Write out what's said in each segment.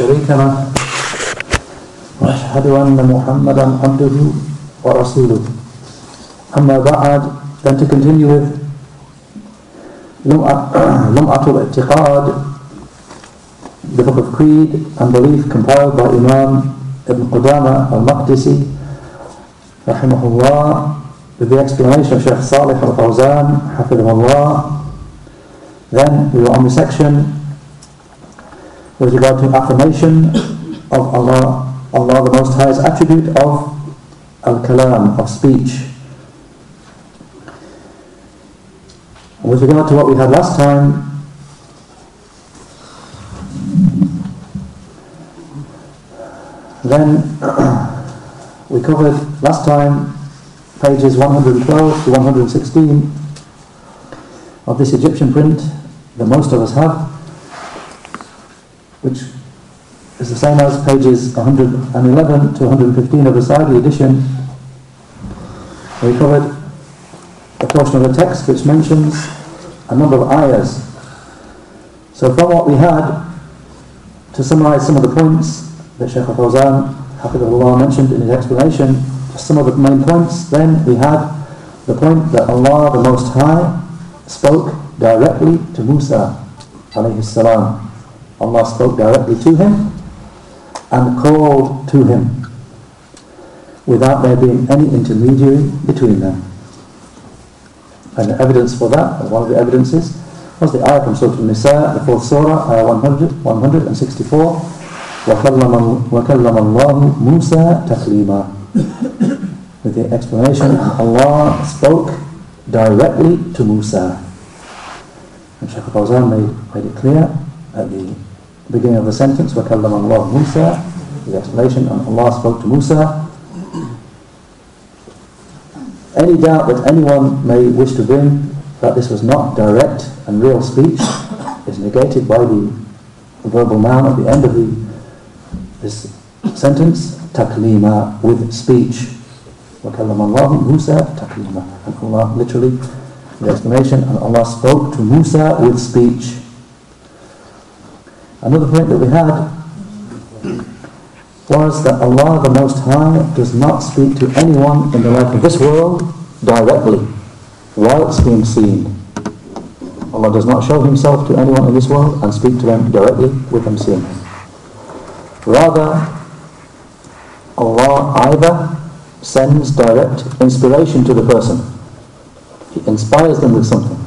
شريك له وأشهد أن محمدا عبده ورسوله أما بعد then to continue with لمعة الاعتقاد the book of creed and belief compiled by Imam Ibn Qudama al-Maqdisi rahimahullah with the explanation of Shaykh Salih al-Fawzan hafidhullah then we were on the section with regard to affirmation of Allah, Allah the Most High's attribute of al-kalam, of speech. With regard to what we had last time, then we covered last time pages 112 to 116 of this Egyptian print that most of us have which is the same as pages 111 to 115 of the Saudi edition. We covered a portion of the text which mentions a number of ayahs. So from what we had, to summarize some of the points that Shaykh al-Fawzan Hafidullah mentioned in his explanation, just some of the main points, then we had the point that Allah the Most High spoke directly to Musa alayhi salam Allah spoke directly to him and called to him without there being any intermediary between them. And the evidence for that, one of the evidences, was the ayah from Surah Al-Nisa, the fourth surah, ayah 100, 164, وَكَلَّمَ اللَّهُ مُوسَى تَكْلِيمًا With the explanation, Allah spoke directly to Musa. And Shaykh Fawzan made, made it clear at the beginning of the sentence, وَكَلَّمَ اللَّهُ Musa, the explanation, and Allah spoke to Musa. Any doubt that anyone may wish to bring that this was not direct and real speech is negated by the verbal noun at the end of the, this sentence, taklima, with speech. وَكَلَّمَ اللَّهُ Musa taklima. And Allah literally, the explanation, and Allah spoke to Musa with speech. Another point that we had was that Allah the Most High does not speak to anyone in the life of this world directly while it's being seen. Allah does not show himself to anyone in this world and speak to them directly with them seeing him. Rather, Allah either sends direct inspiration to the person. He inspires them with something.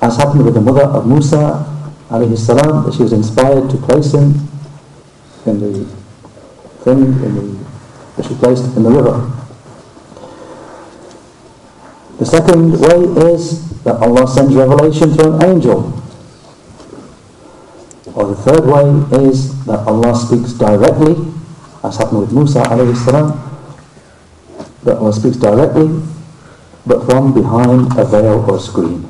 As happened with the mother of Musa alayhi salam, that she was inspired to place him in the thing in the, that she placed in the river. The second way is that Allah sends revelation through an angel. Or the third way is that Allah speaks directly, as happened with Musa alayhi salam, that Allah speaks directly, but from behind a veil or screen.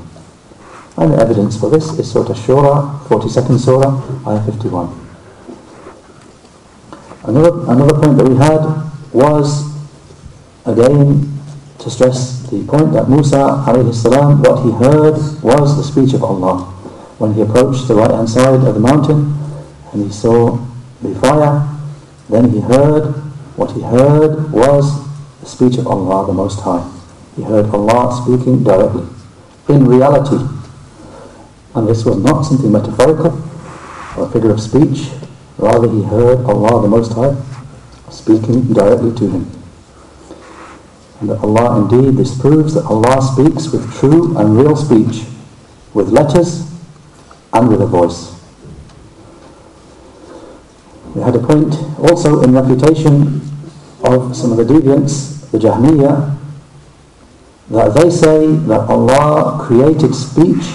And the evidence for this is Surah Shura, 42nd Surah, Ayah 51. Another, another point that we had was, again, to stress the point that Musa salam, what he heard was the speech of Allah. When he approached the right hand side of the mountain and he saw the fire, then he heard, what he heard was the speech of Allah the Most High. He heard Allah speaking directly. In reality, and this was not something metaphorical or a figure of speech. Rather, he heard Allah the Most High speaking directly to him. And that Allah indeed, this proves that Allah speaks with true and real speech, with letters and with a voice. We had a point also in refutation of some of the deviants, the Jahmiyyah, that they say that Allah created speech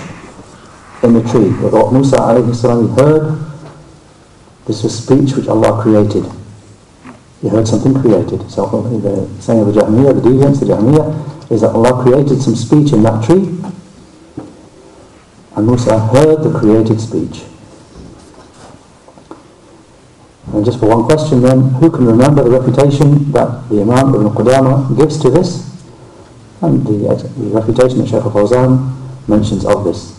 in the tree. What Musa alayhi heard, this was speech which Allah created. He heard something created. So uh, the saying of the Jahmiyyah, the deviants, the Jahmiyyah, is that Allah created some speech in that tree, and Musa heard the created speech. And just for one question then, who can remember the refutation that the Imam Ibn Qudama gives to this? And the, uh, the refutation that Shaykh al-Fawzan mentions of this.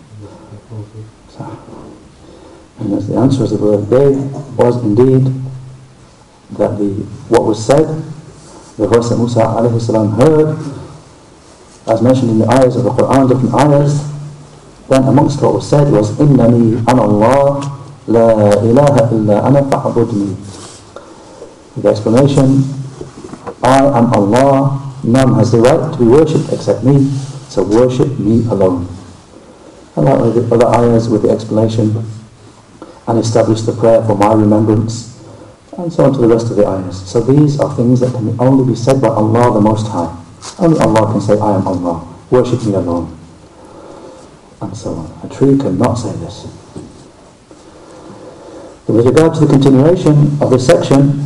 So, and as the answer, as the brother gave, was indeed that the what was said, the voice that Musa alayhi heard, as mentioned in the ayahs of the Quran, different ayahs, then amongst what was said was, إِنَّنِي أَنَا اللَّهِ لَا إِلَهَ إِلَّا أَنَا فَعْبُدْنِي The explanation, I am Allah, none has the right to be worshipped except me, so worship me alone. And like the other ayahs with the explanation, and establish the prayer for my remembrance, and so on to the rest of the ayahs. So these are things that can only be said by Allah the Most High. Only Allah can say, I am Allah, worship me alone. And so on. A tree cannot say this. With regard to the continuation of this section,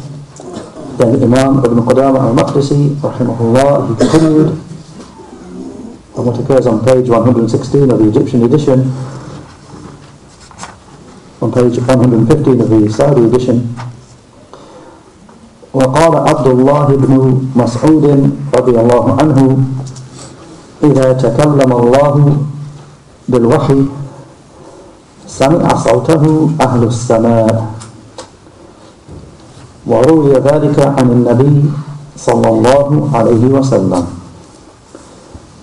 then Imam Ibn Qudama al-Maqdisi, rahimahullah, he continued on what occurs on page 116 of the Egyptian edition, on page 115 of the Saudi edition, وقال عبد الله بن مسعود رضي الله عنه إذا تكلم الله بالوحي سمع صوته أهل السماء. وروي ذلك عن النبي صلى الله عليه وسلم.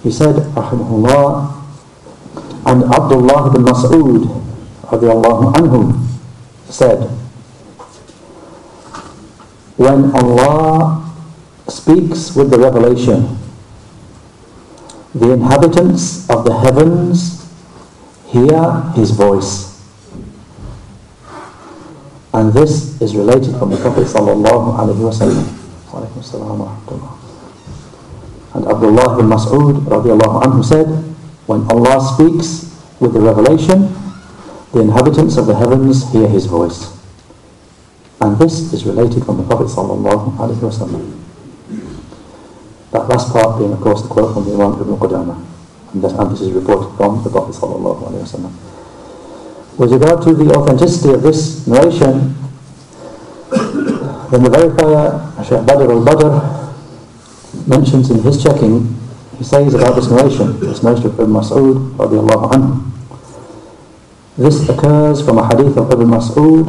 He said, Rahimahullah, and Abdullah ibn Mas'ud anhu said, When Allah speaks with the revelation, the inhabitants of the heavens hear his voice. And this is related from the Prophet sallallahu alayhi wasallam. And Abdullah bin Mas'ud radiallahu anhu said, when Allah speaks with the revelation, the inhabitants of the heavens hear his voice. And this is related from the Prophet sallallahu alaihi wasallam. That last part being, of course, the quote from the Imam Ibn Qudamah. And, and this is reported from the Prophet sallallahu alaihi wasallam. With regard to the authenticity of this narration, then the verifier, Shaykh Badr al-Badr, mentions in his checking, he says about this narration, this narration of Ibn Mas'ud, radiallahu anhu. This occurs from a hadith of Ibn Mas'ud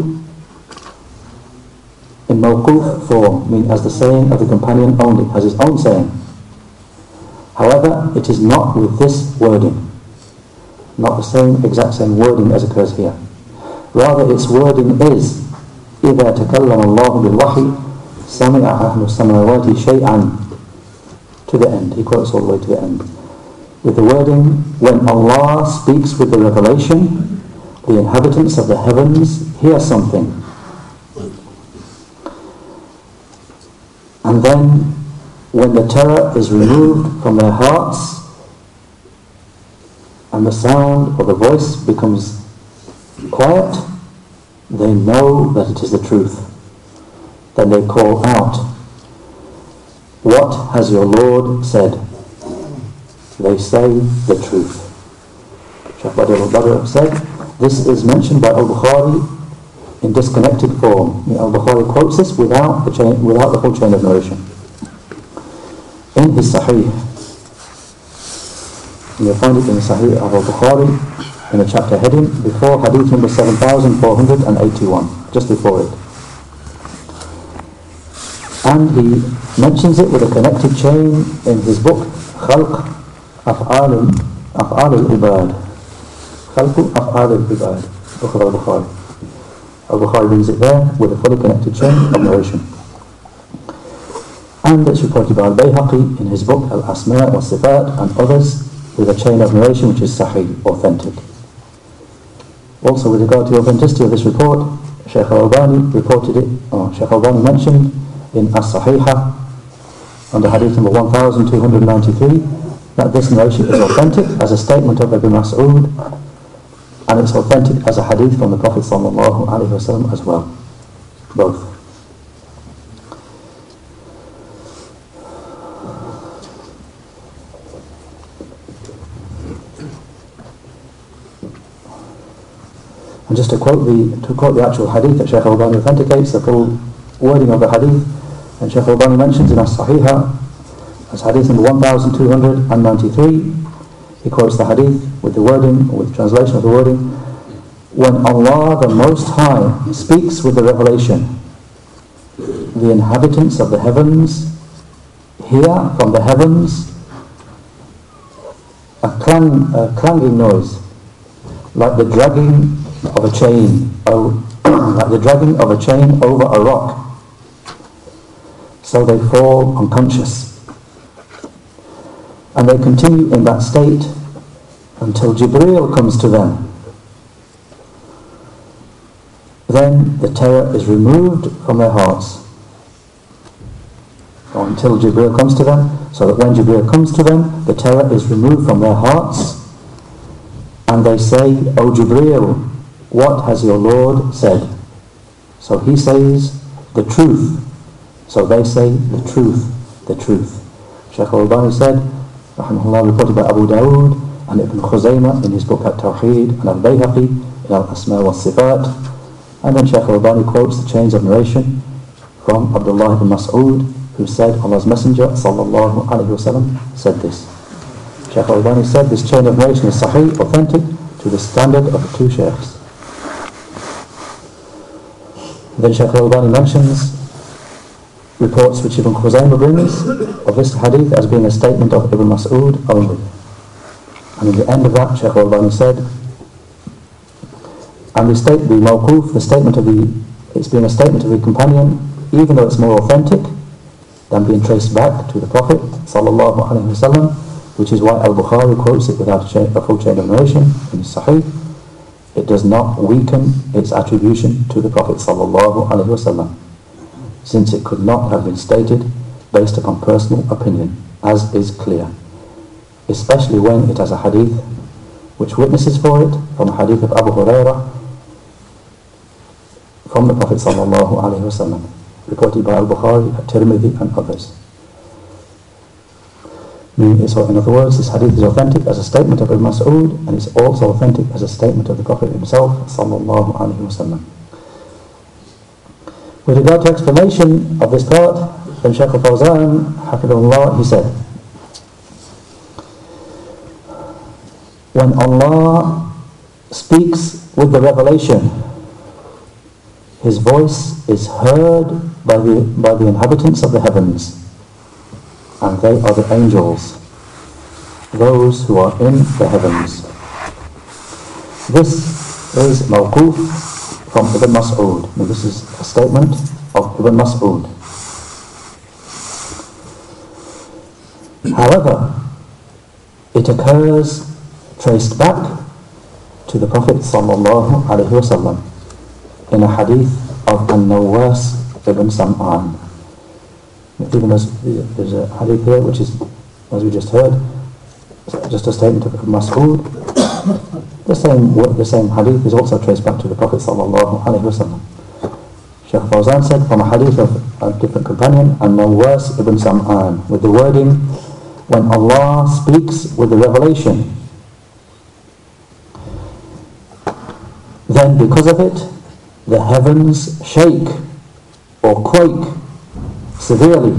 in mawquf form, meaning as the saying of the companion only, as his own saying. However, it is not with this wording not the same exact same wording as occurs here. Rather, its wording is إذا تكلم الله بالوحي سمع أهل السماوات شيئا to the end. He quotes all the way to the end. With the wording, when Allah speaks with the revelation, the inhabitants of the heavens hear something. And then, when the terror is removed from their hearts, and the sound or the voice becomes quiet, they know that it is the truth. Then they call out, What has your Lord said? They say the truth. Shaykh al-Badr said, this is mentioned by Al-Bukhari in disconnected form. Al-Bukhari quotes this without the, chain, without the full chain of narration. In his Sahih, You'll find it in Sahih al-Bukhari in the chapter heading before hadith number 7481, just before it. And he mentions it with a connected chain in his book Khalq Af'al al-Ibad. Khalq Af'al al-Ibad, book of al-Bukhari. Al-Bukhari brings it there with a fully connected chain of narration. And it's reported by Al-Bayhaqi in his book Al-Asma' wa Sifat and others with a chain of narration which is sahih, authentic. Also with regard to the authenticity of this report, Shaykh al-Albani reported it, or Shaykh al-Albani mentioned in As-Sahihah under hadith number 1293 that this narration is authentic as a statement of Ibn Mas'ud and it's authentic as a hadith from the Prophet sallallahu alaihi wasallam as well. Both. And just to quote the to quote the actual hadith that Shaykh Al-Albani authenticates, the full wording of the hadith and Shaykh al-Albani mentions in As-Sahihah, as hadith number 1293, he quotes the hadith with the wording, with the translation of the wording, when Allah the Most High speaks with the revelation, the inhabitants of the heavens hear from the heavens a, clang, a clanging noise, like the dragging of a chain, like the dragging of a chain over a rock. So they fall unconscious. And they continue in that state until Jibreel comes to them. Then the terror is removed from their hearts. Or until Jibreel comes to them, so that when Jibreel comes to them, the terror is removed from their hearts. And they say, O Jibreel, what has your Lord said? So he says, the truth. So they say, the truth, the truth. Shaykh al-Albani said, rahimahullah, reported by Abu Dawood and Ibn Khuzaymah in his book At-Tawheed and Al-Bayhaqi in Al-Asma wa Sifat. And then Shaykh al-Albani quotes the chains of narration from Abdullah ibn Mas'ud, who said, Allah's Messenger sallallahu alayhi wasallam said this. Shaykh al-Albani said, this chain of narration is sahih, authentic, to the standard of the two shaykhs. Then Shaykh al-Albani mentions reports which Ibn Khuzaymah brings of this hadith as being a statement of Ibn Mas'ud only. And in the end of that, Shaykh al-Albani said, and the, state, the mawquf, the statement of the, it's being a statement of the companion, even though it's more authentic than being traced back to the Prophet sallallahu alaihi wasallam, which is why Al-Bukhari quotes it without a, chain, a full chain of narration in his Sahih, it does not weaken its attribution to the Prophet ﷺ, since it could not have been stated based upon personal opinion, as is clear, especially when it has a hadith which witnesses for it from a hadith of Abu Hurairah from the Prophet ﷺ, reported by Al-Bukhari, At-Tirmidhi and others. So in other words, this hadith is authentic as a statement of Ibn Mas'ud and it's also authentic as a statement of the Prophet himself sallallahu alaihi wasallam. With regard to explanation of this part, then Shaykh al-Fawzan, hafidhullah, he said, when Allah speaks with the revelation, His voice is heard by the, by the inhabitants of the heavens and they are the angels, those who are in the heavens. This is mawquf from Ibn Mas'ud. Now This is a statement of Ibn Mas'ud. However, it occurs traced back to the Prophet sallallahu alaihi wasallam in a hadith of An-Nawas ibn Sam'an even as there's a hadith here which is, as we just heard, just a statement of Ibn Mas'ud. The same, the same hadith is also traced back to the Prophet sallallahu alaihi wasallam. Shaykh Fawzan said from a hadith of a different companion, An-Nawas ibn Sam'an, with the wording, when Allah speaks with the revelation, then because of it, the heavens shake or quake severely.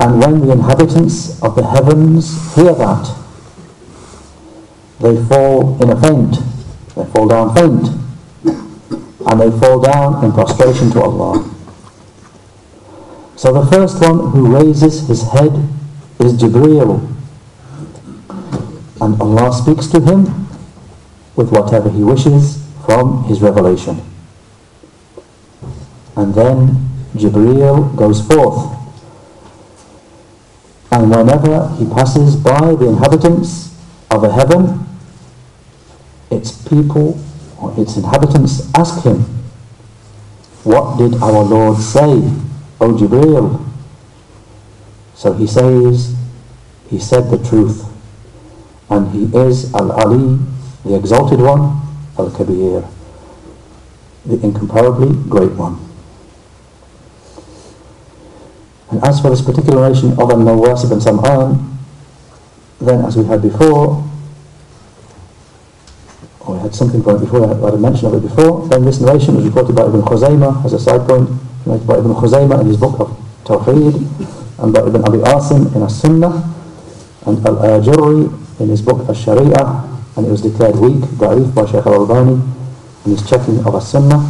And when the inhabitants of the heavens hear that, they fall in a faint. They fall down faint. And they fall down in prostration to Allah. So the first one who raises his head is Jibreel. And Allah speaks to him with whatever he wishes from his revelation. And then Jibreel goes forth. And whenever he passes by the inhabitants of heaven, its people or its inhabitants ask him, What did our Lord say, O Jibreel? So he says, He said the truth. And he is Al-Ali, the exalted one, Al-Kabir, the incomparably great one. And as for this particular narration of Al-Nawas ibn Sam'an, then as we had before, or we had something from it before, I had a mention of it before. Then this narration was reported by Ibn Khuzaymah as a side point, narrated by Ibn Khuzaymah in his book of Tawheed, and by Ibn Abi Asim in As-Sunnah, and Al-Ajurri in his book Al-Sharia, and it was declared weak, da'if by Shaykh al-Albani in his checking of As-Sunnah,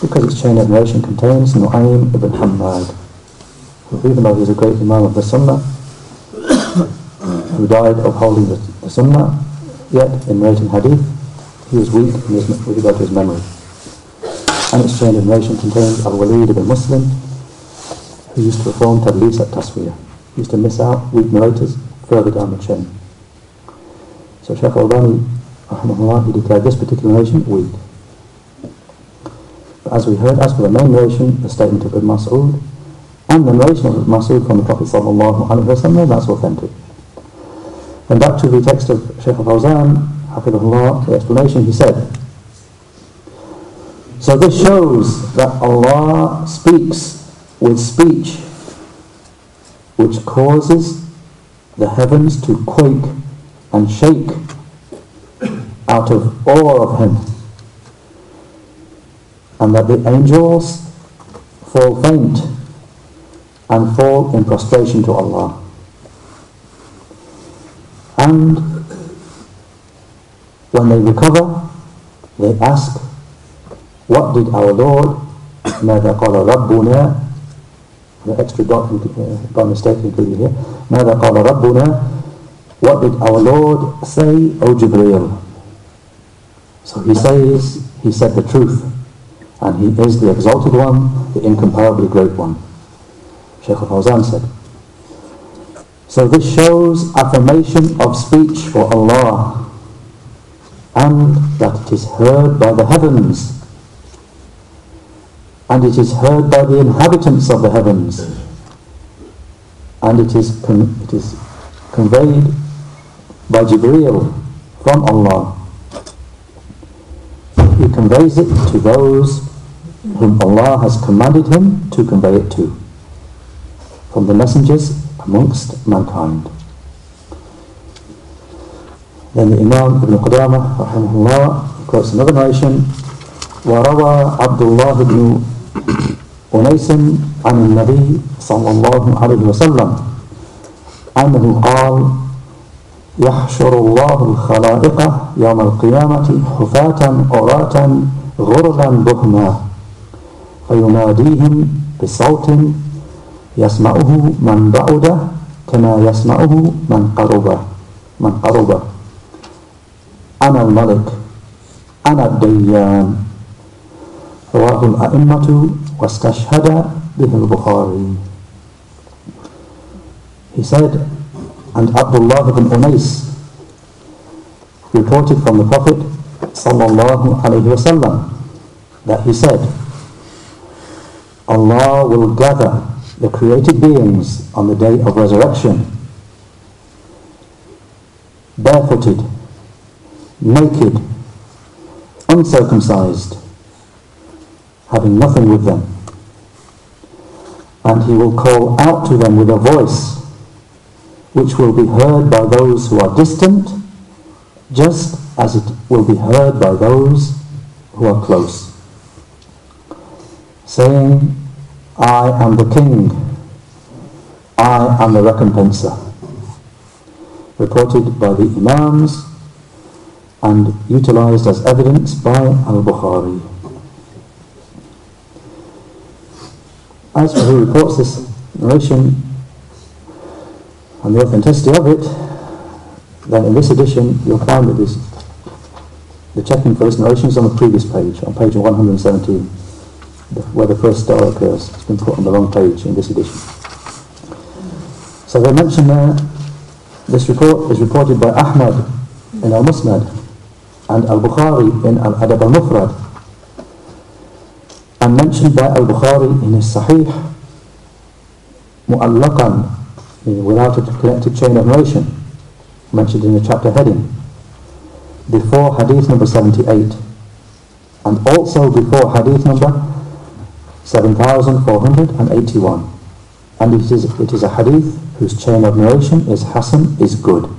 because its chain of narration contains Nu'aym ibn Hammad, who even though he was a great Imam of the Sunnah, who died of holding the, Sunnah, yet in narrating Hadith, he was weak in his, with regard to his memory. And its chain of narration contains Al-Walid ibn Muslim, who used to perform Tadlis at Taswiyah. He used to miss out weak narrators further down the chain. So Shaykh al-Albani, he declared this particular narration weak. But as we heard, as for the main narration, the statement of Ibn Mas'ud, and the narration of Ibn Mas'ud from the Prophet sallallahu that's authentic. And back to the text of Shaykh al-Fawzan, Hafidhullah, the explanation, he said, So this shows that Allah speaks with speech which causes the heavens to quake and shake out of awe of Him and that the angels fall faint and fall in prostration to Allah And when they recover, they ask, what did our Lord, ماذا قال ربنا, the extra dot uh, by mistake included here, ماذا قال ربنا, what did our Lord say, O Jibreel? So he says, he said the truth, and he is the exalted one, the incomparably great one. Shaykh al-Fawzan said, so this shows affirmation of speech for Allah and that it is heard by the heavens and it is heard by the inhabitants of the heavens and it is, it is conveyed by Jibreel from Allah. He conveys it to those whom Allah has commanded him to convey it to, from the messengers amongst mankind. Then the Imam Ibn Qudamah rahimahullah quotes another narration وروى عبد الله بن أنيس عن النبي صلى الله عليه وسلم أنه قال يحشر الله الخلائق يوم القيامة حفاة عراة غرلا بهما فيناديهم بصوت يسمعه من بعد كما يسمعه من قرب من قرب أنا الملك أنا الديان رواه الأئمة واستشهد به البخاري He said, and Abdullah ibn Unais reported from the Prophet sallallahu alayhi wasallam that he said, Allah will gather the created beings on the day of resurrection, barefooted, naked, uncircumcised, having nothing with them. And he will call out to them with a voice which will be heard by those who are distant, just as it will be heard by those who are close, saying, I am the king. I am the recompenser. Reported by the Imams and utilized as evidence by Al-Bukhari. As for who reports this narration and the authenticity of it, then in this edition you'll find that this, the checking for this narration is on the previous page, on page 117 where the first star occurs. It's been put on the wrong page in this edition. So they mention there, this report is reported by Ahmad in Al-Musnad and Al-Bukhari in Al-Adab Al-Mufrad and mentioned by Al-Bukhari in his Sahih mu'allaqan without a connected chain of narration mentioned in the chapter heading before hadith number 78 and also before hadith number 7481 and it is, it is a hadith whose chain of narration is Hassan is good.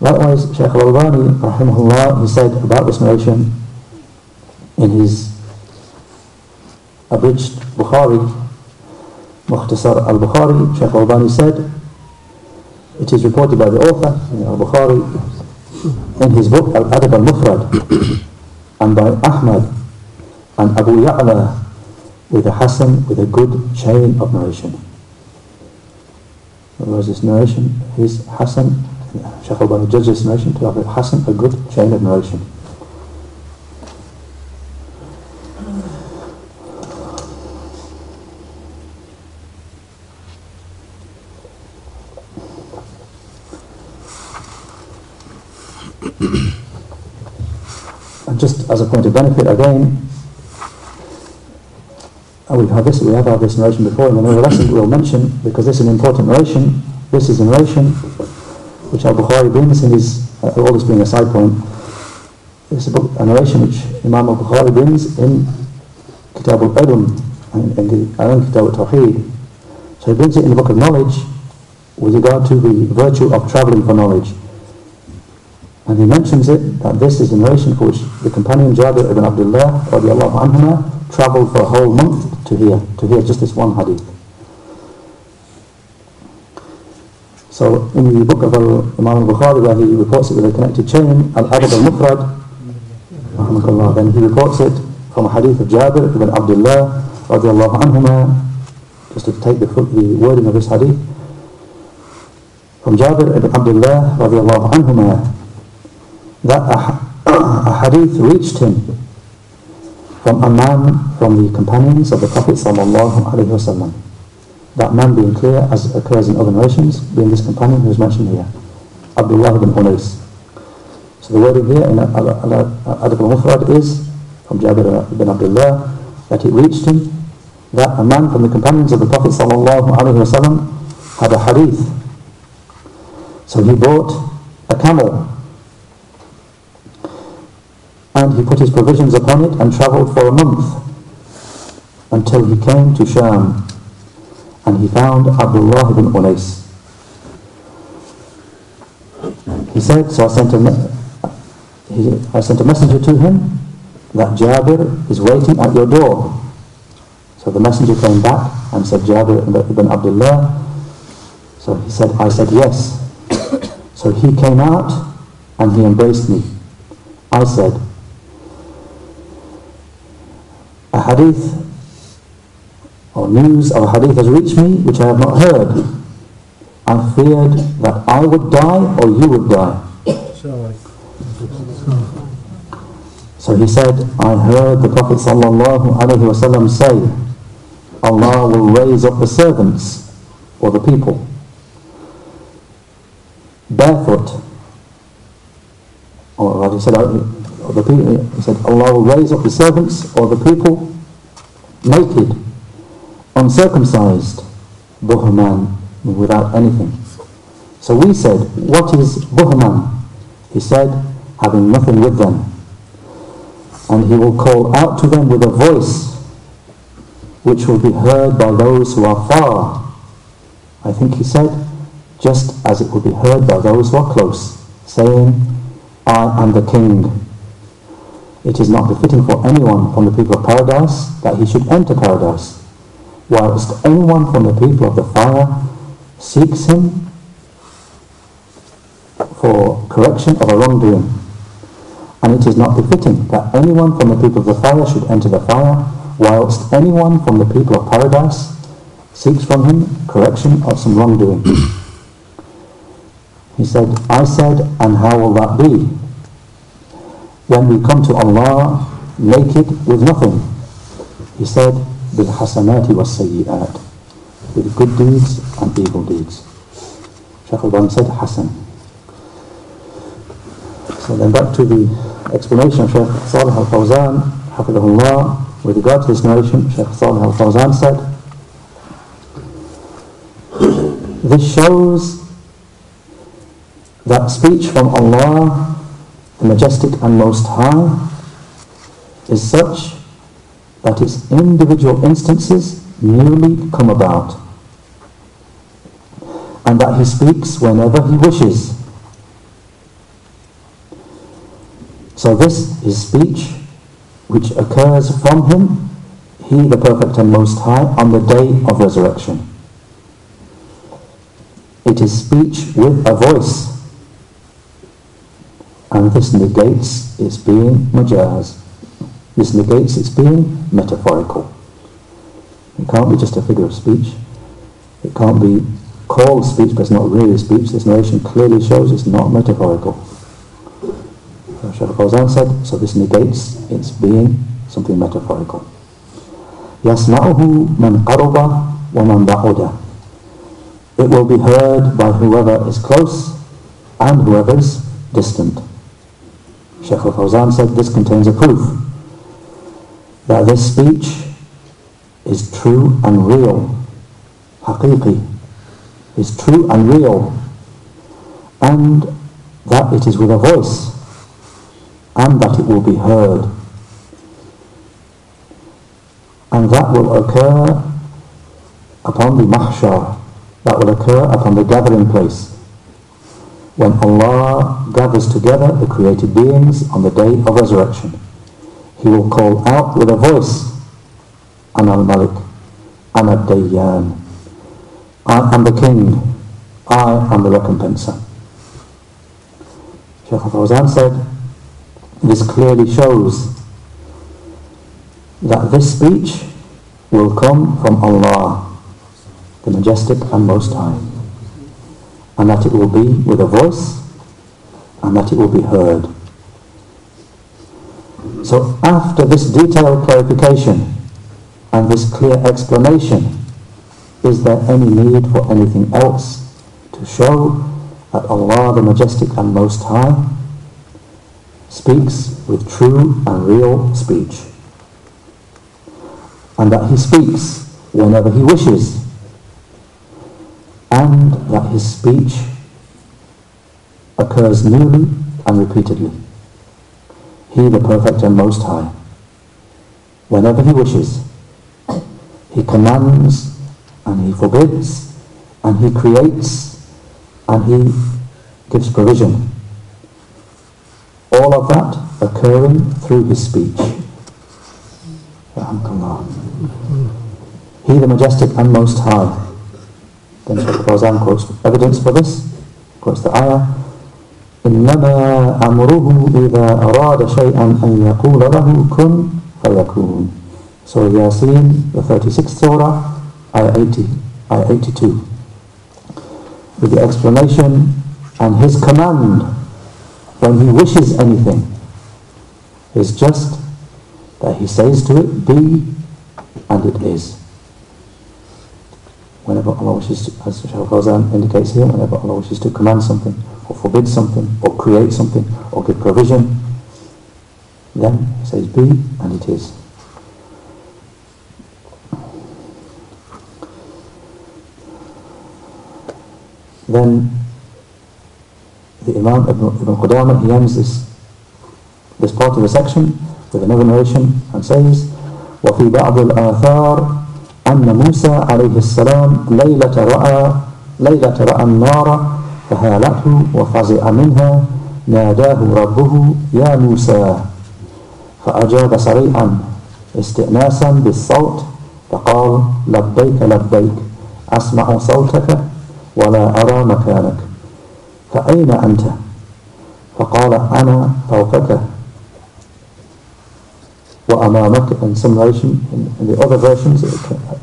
Likewise, Shaykh al-Albani, rahimahullah, he said about this narration in his abridged Bukhari, Mukhtasar al-Bukhari, Shaykh al-Albani said, it is reported by the author, al-Bukhari, in his book Al-Adab al-Mufrad, and by Ahmad and Abu Ya'la with a Hassan, with a good chain of narration. What was this narration? His Hassan, Shaykh al-Albani judges narration to have a Hassan, a good chain of narration. and just as a point of benefit again, and we've had this, we have had this narration before in another lesson we'll mention, because this is an important narration. This is a narration which Al-Bukhari brings in his, uh, all this being a side point, it's a, book, a narration which Imam Al-Bukhari brings in Kitab al-Ilm, and in the and Kitab al-Tawheed. So he brings it in the book of knowledge with regard to the virtue of travelling for knowledge. And he mentions it, that this is a narration for which the companion Jabir ibn Abdullah radiallahu anhuma travelled for a whole month to hear, to hear just this one hadith. So in the book of Imam al-Bukhari where he reports it with a connected chain, Al-Adab al-Mufrad, then he reports it from a hadith of Jabir ibn Abdullah radiallahu anhuma, just to take the, the wording of this hadith, from Jabir ibn Abdullah radiallahu anhuma, that a, a hadith reached him from a man from the companions of the Prophet wasallam. That man being clear, as occurs in other narrations, being this companion who is mentioned here, Abdullah ibn Unais. So the wording here in Adab al-Mufrad is from Jabir ibn Abdullah that it reached him that a man from the companions of the Prophet wasallam had a hadith. So he bought a camel and he put his provisions upon it and travelled for a month until he came to Sham and he found Abdullah ibn Unais. He said, so I sent a, I sent a messenger to him that Jabir is waiting at your door. So the messenger came back and said, Jabir ibn Abdullah. So he said, I said yes. So he came out and he embraced me. I said, a hadith or news of a hadith has reached me which I have not heard. I feared that I would die or you would die. So he said, I heard the Prophet ﷺ say, Allah will raise up the servants or the people barefoot. Or he said, the people, he said, Allah will raise up the servants or the people naked, uncircumcised, buhman, without anything. So we said, what is buhman? He said, having nothing with them. And he will call out to them with a voice which will be heard by those who are far. I think he said, just as it will be heard by those who are close, saying, I am the king. It is not befitting for anyone from the people of paradise that he should enter paradise, whilst anyone from the people of the fire seeks him for correction of a wrongdoing. And it is not befitting that anyone from the people of the fire should enter the fire, whilst anyone from the people of paradise seeks from him correction of some wrongdoing. he said, I said, and how will that be? when we come to Allah naked with nothing. He said, بالحسنات والسيئات with good deeds and evil deeds. Shaykh al said, Hassan. So then back to the explanation of Shaykh Salih al-Fawzan, Hafidahullah, with regard to this narration, Shaykh Salih al-Fawzan said, this shows that speech from Allah the majestic and most high, is such that its individual instances newly come about, and that he speaks whenever he wishes, So this is speech which occurs from him, he the perfect and most high, on the day of resurrection. It is speech with a voice, and this negates its being majaz. This negates its being metaphorical. It can't be just a figure of speech. It can't be called speech, but it's not really speech. This narration clearly shows it's not metaphorical. So Shaykh Fawzan said, so this negates its being something metaphorical. يَسْمَعُهُ مَنْ قَرُبَ وَمَنْ بَعُدَ It will be heard by whoever is close and whoever is distant. Shaykh Fawzan said this contains a proof that this speech is true and real, haqiqi, is true and real, and that it is with a voice, and that it will be heard. And that will occur upon the mahshar, that will occur upon the gathering place, when Allah gathers together the created beings on the day of resurrection. He will call out with a voice, An al-Malik, An al-Dayyan, I am the king, I am the recompenser. Shaykh Fawzan said, this clearly shows that this speech will come from Allah, the Majestic and Most High, and that it will be with a voice, and that it will be heard. So after this detailed clarification and this clear explanation, is there any need for anything else to show that Allah the Majestic and Most High speaks with true and real speech and that He speaks whenever He wishes and that His speech occurs newly and repeatedly. He the Perfect and Most High, whenever He wishes, He commands and He forbids, and He creates, and He gives provision. All of that occurring through His speech. He the Majestic and Most High. Then Shaykh Fawzan quotes evidence for this, quotes the ayah, إنما أمره إذا أراد شيئا أن يقول له كن فيكون. So Yasin, the 36th surah, Ayah 80, Ayah 82. With the explanation and his command when he wishes anything is just that he says to it, be, and it is. Whenever Allah wishes to, as Shaykh Fawzan indicates here, whenever Allah wishes to command something, or forbid something, or create something, or give provision, then he says be, and it is. then the Imam Ibn, Ibn Qudamah, he ends this, this part of the section with another narration and says, وفي بعض الآثار أن موسى عليه السلام ليلة رأى ليلة رأى النار فهالته وفزع منها ناداه ربه يا موسى. فأجاب سريعا استئناسا بالصوت. فقال لبيك لبيك أسمع صوتك ولا أرى مكانك. فأين أنت؟ فقال أنا فوقك. وأمامك in some version in, the other versions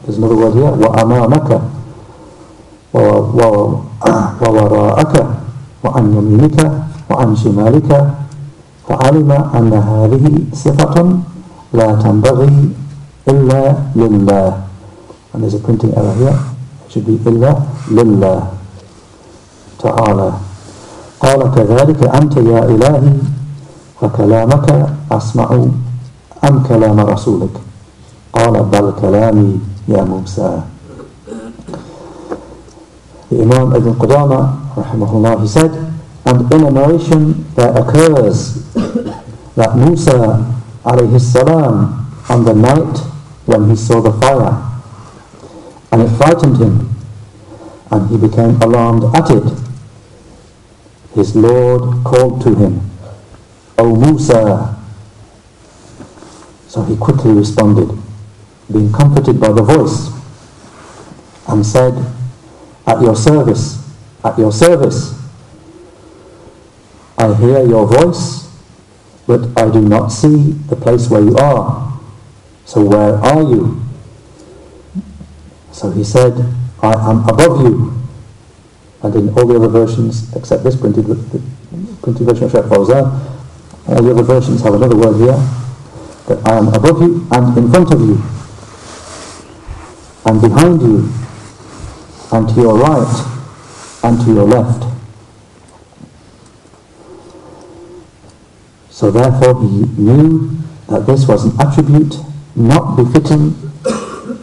there's another word here وأمامك. ووراءك. وعن يمينك وعن شمالك. فعلم أن هذه صفة لا تنبغي إلا لله. And there's a printing error here. Should be إلا لله تعالى. قال كذلك أنت يا إلهي فكلامك أسمع أم كلام رسولك قال بل كلامي يا موسى The Imam Ibn Qudama rahimahullah, he said, and in a narration there occurs that Musa alayhi salam on the night when he saw the fire and it frightened him, and he became alarmed at it. His Lord called to him, O Musa. so he quickly responded, being comforted by the voice, and said, At your service, at your service. I hear your voice, but I do not see the place where you are. So where are you? So he said, I am above you. And in all the other versions, except this printed, printed version of Fawzan, all the other versions have another word here, I am above you and in front of you, and behind you, and to your right, and to your left. So therefore he knew that this was an attribute not befitting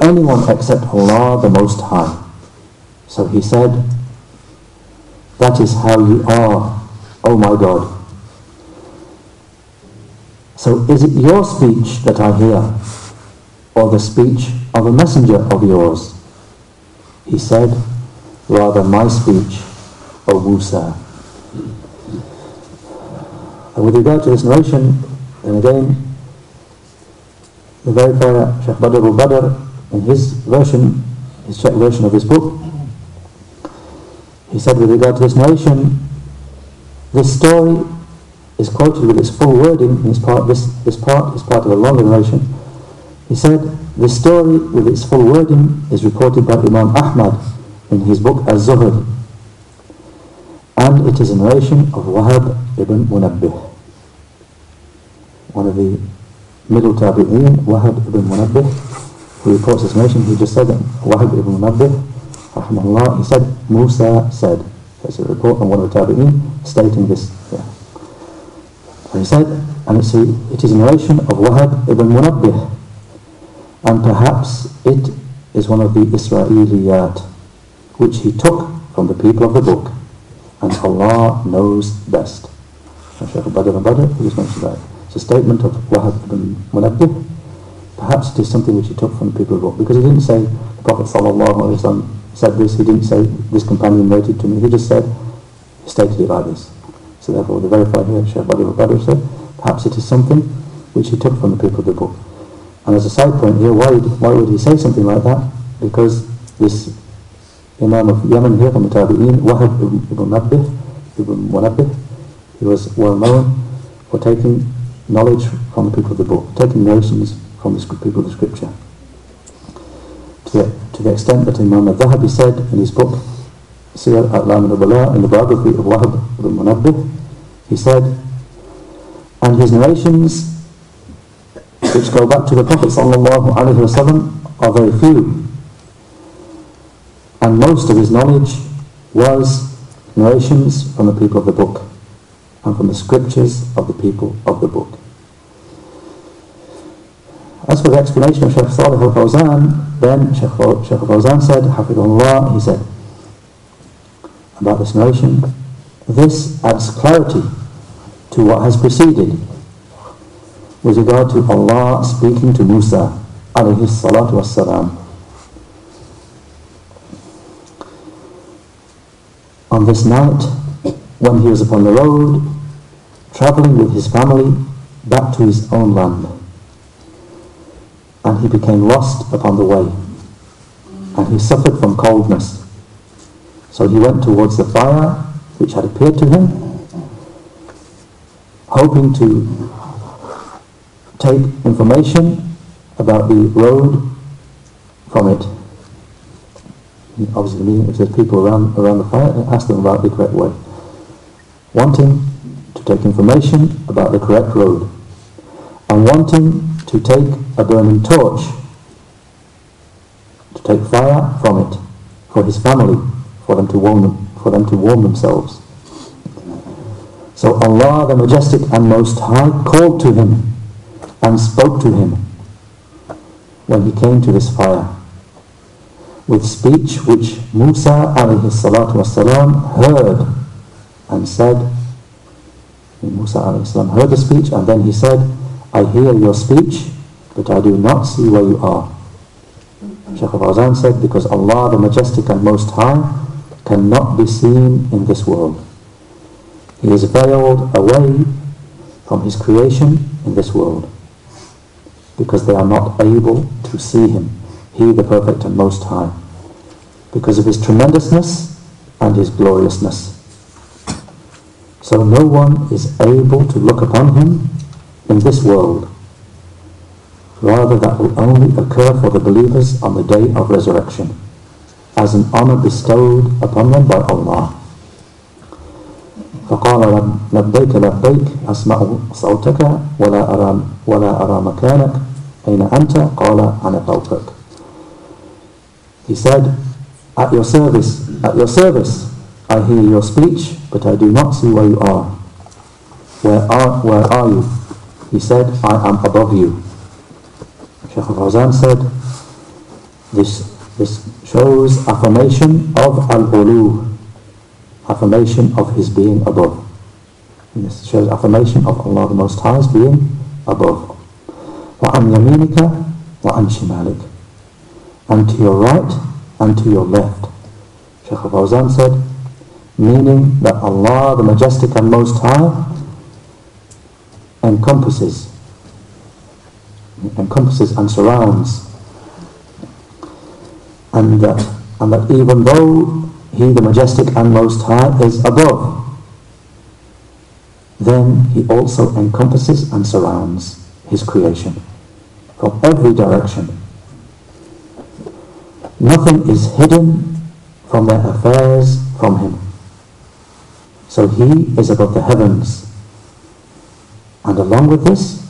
anyone except Allah the Most High. So he said, That is how you are, O my God. So is it your speech that I hear, or the speech of a messenger of yours? He said, Rather my speech, O Musa. And with regard to this narration, and again, the verifier Sheikh Badr al-Badr in his version, his Czech version of his book, he said with regard to this narration, this story is quoted with its full wording in this part, this, this part is part of a longer narration. He said, this story with its full wording is reported by Imam Ahmad in his book Az-Zuhd. And it is a narration of Wahab ibn Munabbih, one of the middle tabi'een, Wahab ibn Munabbih, who reports this narration. he just said Wahab ibn Munabbih, rahimahullah, he said, Musa said. That's a report from one of the Tabi'in stating this. Yeah. He said, and a, it is a narration of Wahab ibn Munabbih, and perhaps it is one of the Israeliyat, which he took from the people of the book, and Allah knows best. Shaykh Badr al-Badr, he just mentioned that. It's a statement of Wahab ibn Munabbih, Perhaps it is something which he took from the people of the book, because he didn't say the Prophet said this, he didn't say this companion narrated to me, he just said, he stated it like this. So therefore the verified here, Shaykh Badr al-Badr said, perhaps it is something which he took from the people of the book. And as a side point here, why, why would he say something like that? Because this Imam of Yemen here from the Tabi'een, Wahab ibn, ibn ibn he was well known for taking knowledge from the people of the book, taking notions from the people of the scripture. To the, to the extent that Imam al-Dhahabi said in his book, Siyar al-Lam al in the biography of Wahab ibn Munabbih, he said, and his narrations which go back to the Prophet wasallam are very few. And most of his knowledge was narrations from the people of the book and from the scriptures of the people of the book. As for the explanation of Shaykh Salih al-Fawzan, then Shaykh, al-Fawzan said, Hafidullah, he said, about this narration, this adds clarity to what has preceded with regard to Allah speaking to Musa alayhi salatu wassalam. On this night, when he was upon the road, travelling with his family back to his own land and he became lost upon the way, and he suffered from coldness. So he went towards the fire which had appeared to him, hoping to take information about the road from it. Obviously, if there's people around, around the fire, ask them about the correct way. Wanting to take information about the correct road, and wanting to take a burning torch, to take fire from it for his family, for them to warm them, for them to warm themselves. So Allah the Majestic and Most High called to him and spoke to him when he came to this fire with speech which Musa alayhi salatu wasalam heard and said Musa alayhi salam heard the speech and then he said I hear your speech, but I do not see where you are. Shaykh Fawzan said, because Allah the Majestic and Most High cannot be seen in this world. He is veiled away from his creation in this world, because they are not able to see him, he the perfect and most high, because of his tremendousness and his gloriousness. So no one is able to look upon him in this world. Rather that will only occur for the believers on the day of resurrection, as an honor bestowed upon them by Allah. فقال لبيك لبيك أسمع صوتك ولا أرى ولا أرى مكانك أين أنت قال أنا فوقك He said at your service at your service I hear your speech but I do not see where you are where are where are you He said I am above you Shaykh al-Fawzan said this this shows affirmation of al-ulu affirmation of his being above. And this shows affirmation of Allah the Most High's being above. وَعَنْ يَمِينِكَ وَعَنْ شِمَالِكَ And to your right and to your left. Shaykh al-Fawzan said, meaning that Allah the Majestic and Most High encompasses encompasses and surrounds and that and that even though he, the Majestic and Most High, is above. Then He also encompasses and surrounds His creation from every direction. Nothing is hidden from their affairs from Him. So He is above the heavens. And along with this,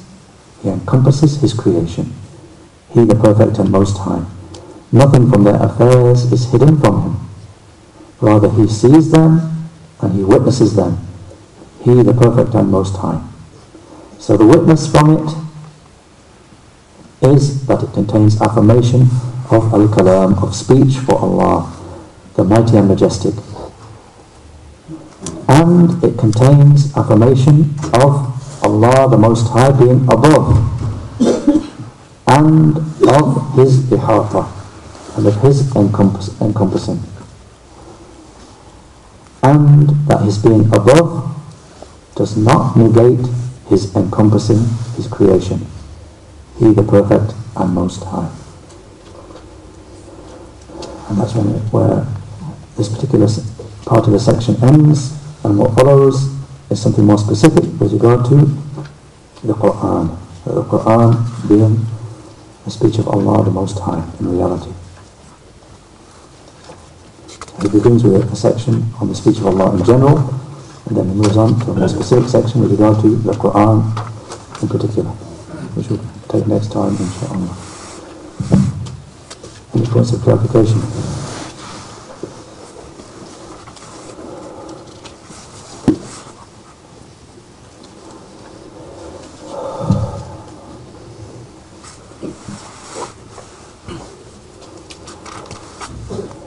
He encompasses His creation. He, the Perfect and Most High. Nothing from their affairs is hidden from Him. Rather, he sees them and he witnesses them. He, the perfect and most high. So the witness from it is that it contains affirmation of al-kalam, of speech for Allah, the mighty and majestic. And it contains affirmation of Allah, the Most High, being above, and of His ihata, and of His encompass, encompassing and that his being above does not negate his encompassing his creation. He the perfect and most high. And that's when it, where this particular part of the section ends and what follows is something more specific with regard to the Quran. The Quran being a speech of Allah the Most High in reality. He begins with a section on the speech of Allah in general, and then he moves on to a more specific section with regard to the Quran in particular, which we'll take next time, inshallah. Any points of clarification?